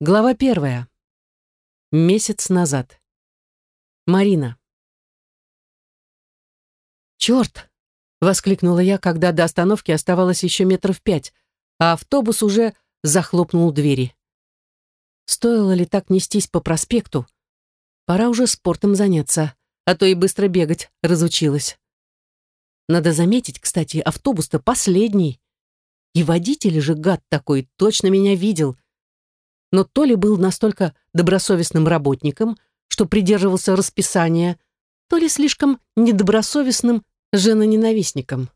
Глава первая. Месяц назад. Марина. «Черт!» — воскликнула я, когда до остановки оставалось еще метров пять, а автобус уже захлопнул двери. Стоило ли так нестись по проспекту? Пора уже спортом заняться, а то и быстро бегать разучилась. Надо заметить, кстати, автобус-то последний. И водитель же, гад такой, точно меня видел — но то ли был настолько добросовестным работником, что придерживался расписания, то ли слишком недобросовестным женоненавистником.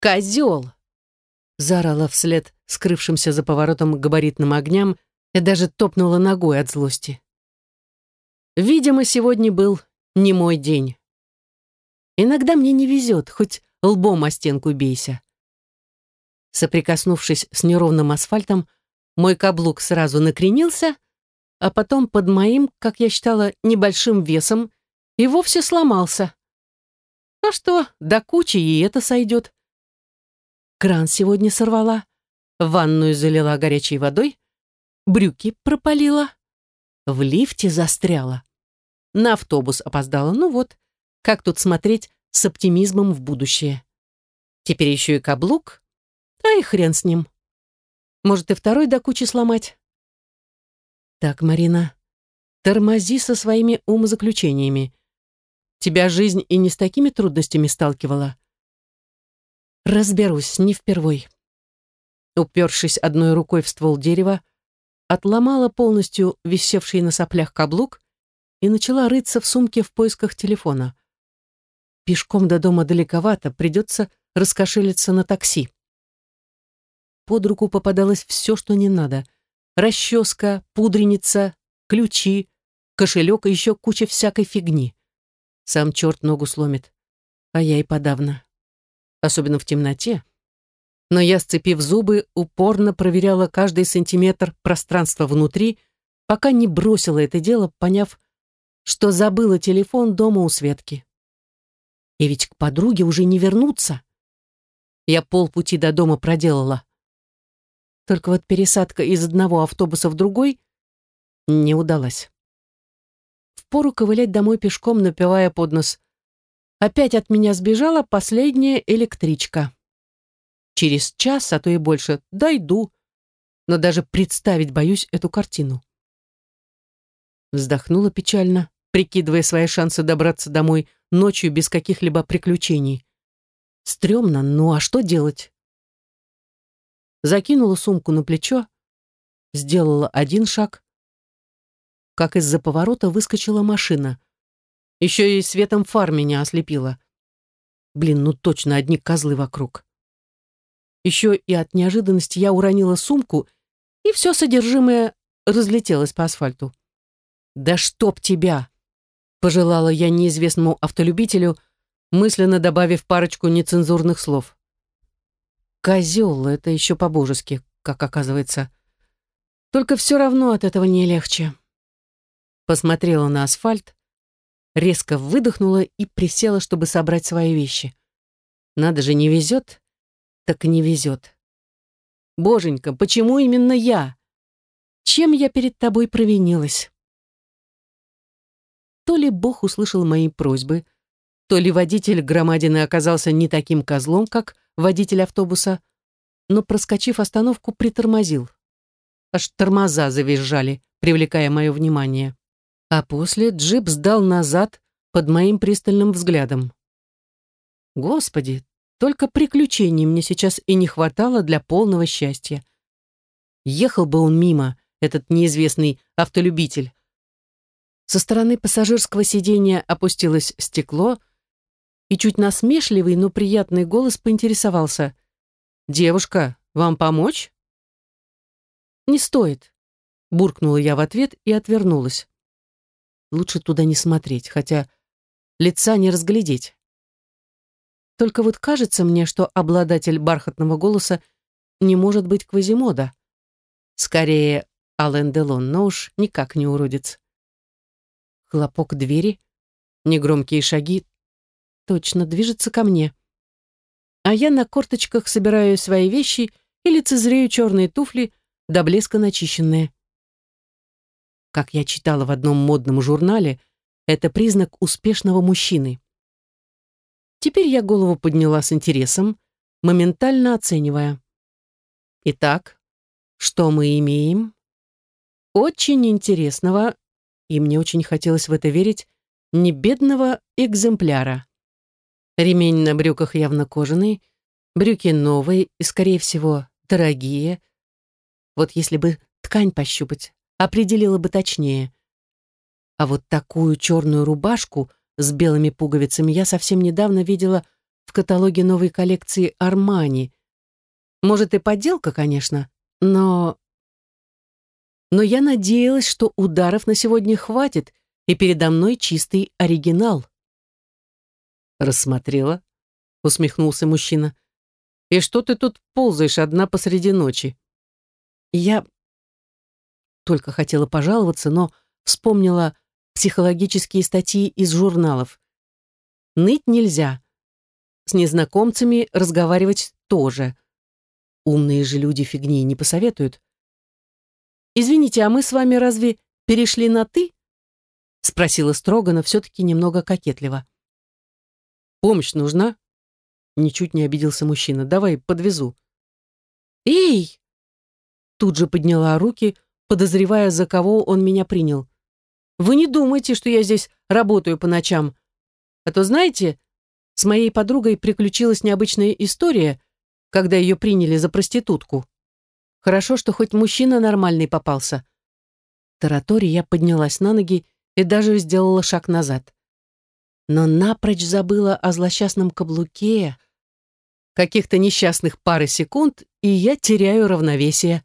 «Козел!» — заорала вслед скрывшимся за поворотом габаритным огням и даже топнула ногой от злости. Видимо, сегодня был не мой день. Иногда мне не везет, хоть лбом о стенку бейся. Соприкоснувшись с неровным асфальтом, мой каблук сразу накренился, а потом под моим, как я считала, небольшим весом и вовсе сломался. А что, до кучи и это сойдет. Кран сегодня сорвала, ванную залила горячей водой, брюки пропалила, в лифте застряла. На автобус опоздала. Ну вот, как тут смотреть с оптимизмом в будущее. Теперь еще и каблук, а и хрен с ним. Может, и второй до кучи сломать? Так, Марина, тормози со своими умозаключениями. Тебя жизнь и не с такими трудностями сталкивала. Разберусь, не впервой. Упершись одной рукой в ствол дерева, отломала полностью висевший на соплях каблук и начала рыться в сумке в поисках телефона. Пешком до дома далековато, придется раскошелиться на такси под руку попадалось все, что не надо. Расческа, пудреница, ключи, кошелек и еще куча всякой фигни. Сам черт ногу сломит. А я и подавно. Особенно в темноте. Но я, сцепив зубы, упорно проверяла каждый сантиметр пространства внутри, пока не бросила это дело, поняв, что забыла телефон дома у Светки. И ведь к подруге уже не вернуться. Я полпути до дома проделала. Только вот пересадка из одного автобуса в другой не удалась. Впору ковылять домой пешком, напивая под нос. Опять от меня сбежала последняя электричка. Через час, а то и больше, дойду. Но даже представить боюсь эту картину. Вздохнула печально, прикидывая свои шансы добраться домой ночью без каких-либо приключений. Стремно, ну а что делать? Закинула сумку на плечо, сделала один шаг, как из-за поворота выскочила машина. Еще и светом фар меня ослепила. Блин, ну точно одни козлы вокруг. Еще и от неожиданности я уронила сумку, и все содержимое разлетелось по асфальту. «Да чтоб тебя!» — пожелала я неизвестному автолюбителю, мысленно добавив парочку нецензурных слов. Козел, это еще по-божески, как оказывается. Только все равно от этого не легче. Посмотрела на асфальт, резко выдохнула и присела, чтобы собрать свои вещи. Надо же, не везет, так не везет. Боженька, почему именно я? Чем я перед тобой провинилась? То ли Бог услышал мои просьбы, то ли водитель громадины оказался не таким козлом, как водитель автобуса, но, проскочив остановку, притормозил. Аж тормоза завизжали, привлекая мое внимание. А после джип сдал назад под моим пристальным взглядом. Господи, только приключений мне сейчас и не хватало для полного счастья. Ехал бы он мимо, этот неизвестный автолюбитель. Со стороны пассажирского сиденья опустилось стекло — и чуть насмешливый, но приятный голос поинтересовался. «Девушка, вам помочь?» «Не стоит», — буркнула я в ответ и отвернулась. Лучше туда не смотреть, хотя лица не разглядеть. Только вот кажется мне, что обладатель бархатного голоса не может быть Квазимода. Скорее, Ален Делон, но уж никак не уродец. Хлопок двери, негромкие шаги, Точно, движется ко мне. А я на корточках собираю свои вещи и лицезрею черные туфли, до блеска начищенные. как я читала в одном модном журнале, это признак успешного мужчины. Теперь я голову подняла с интересом, моментально оценивая. Итак, что мы имеем? Очень интересного, и мне очень хотелось в это верить, не бедного экземпляра. Ремень на брюках явно кожаный, брюки новые и, скорее всего, дорогие. Вот если бы ткань пощупать, определила бы точнее. А вот такую черную рубашку с белыми пуговицами я совсем недавно видела в каталоге новой коллекции Армани. Может, и подделка, конечно, но... Но я надеялась, что ударов на сегодня хватит, и передо мной чистый оригинал. Рассмотрела? Усмехнулся мужчина. И что ты тут ползаешь одна посреди ночи? Я только хотела пожаловаться, но вспомнила психологические статьи из журналов. Ныть нельзя. С незнакомцами разговаривать тоже. Умные же люди фигни не посоветуют. «Извините, а мы с вами разве перешли на «ты»?» спросила строго, но все-таки немного кокетливо. «Помощь нужна?» Ничуть не обиделся мужчина. «Давай, подвезу». «Эй!» Тут же подняла руки, подозревая, за кого он меня принял. «Вы не думайте, что я здесь работаю по ночам. А то, знаете, с моей подругой приключилась необычная история, когда ее приняли за проститутку. Хорошо, что хоть мужчина нормальный попался». Таратори я поднялась на ноги и даже сделала шаг назад. Но напрочь забыла о злосчастном каблуке. Каких-то несчастных пары секунд, и я теряю равновесие.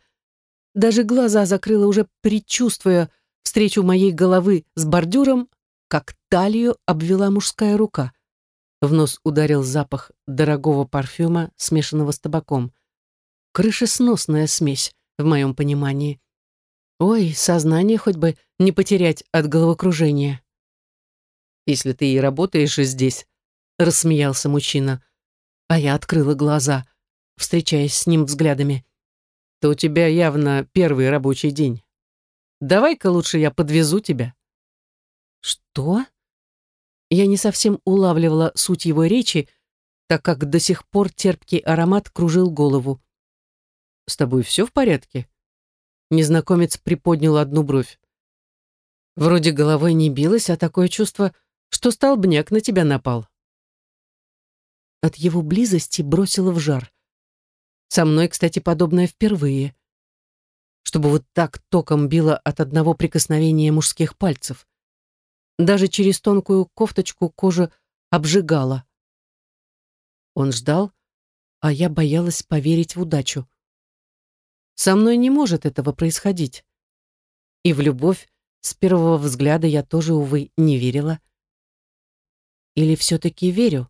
Даже глаза закрыла, уже предчувствуя встречу моей головы с бордюром, как талию обвела мужская рука. В нос ударил запах дорогого парфюма, смешанного с табаком. Крышесносная смесь, в моем понимании. Ой, сознание хоть бы не потерять от головокружения. Если ты и работаешь здесь, рассмеялся мужчина, а я открыла глаза, встречаясь с ним взглядами, то у тебя явно первый рабочий день. Давай-ка лучше я подвезу тебя. Что? Я не совсем улавливала суть его речи, так как до сих пор терпкий аромат кружил голову. «С тобой все в порядке?» Незнакомец приподнял одну бровь. Вроде головой не билось, а такое чувство, что столбняк на тебя напал. От его близости бросило в жар. Со мной, кстати, подобное впервые. Чтобы вот так током било от одного прикосновения мужских пальцев. Даже через тонкую кофточку кожа обжигала. Он ждал, а я боялась поверить в удачу. Со мной не может этого происходить. И в любовь с первого взгляда я тоже, увы, не верила. Или все-таки верю?